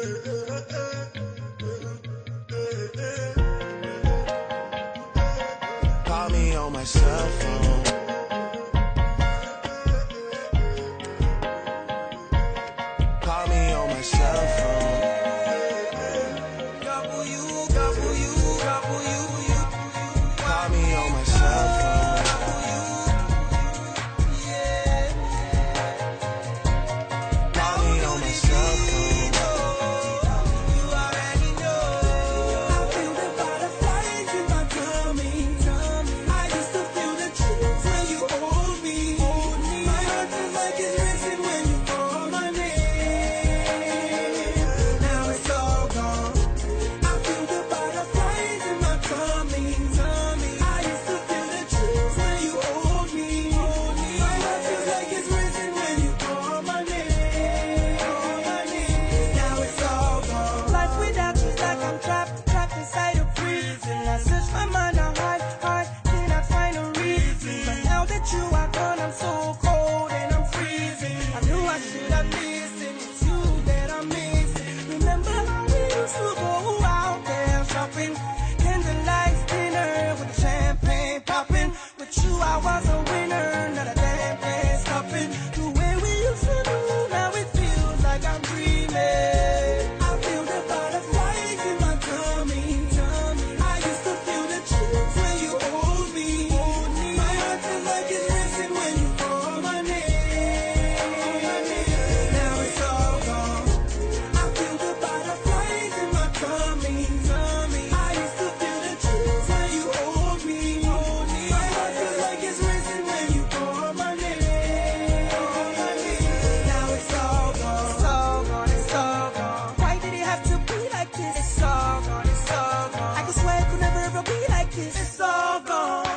Call me on my cell phone. should I be? this. It's all gone, it's all gone. I can swear it could never ever be like this. It's all gone.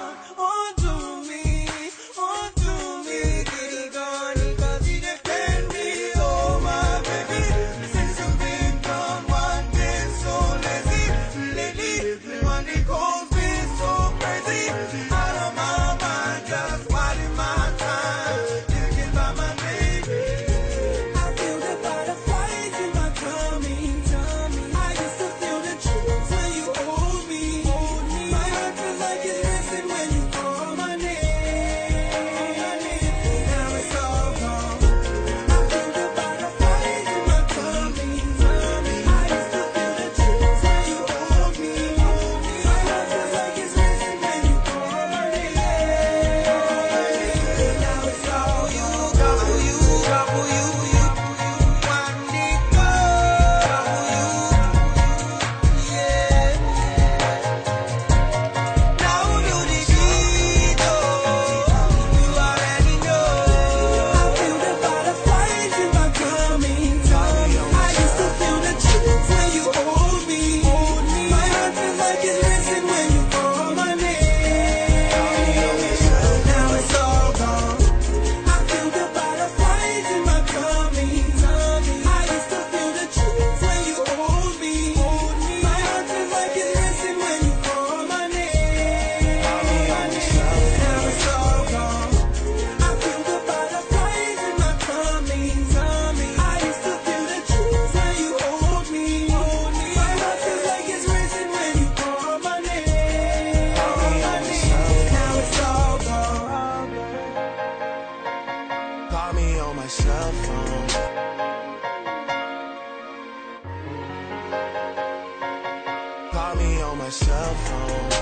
cell phone.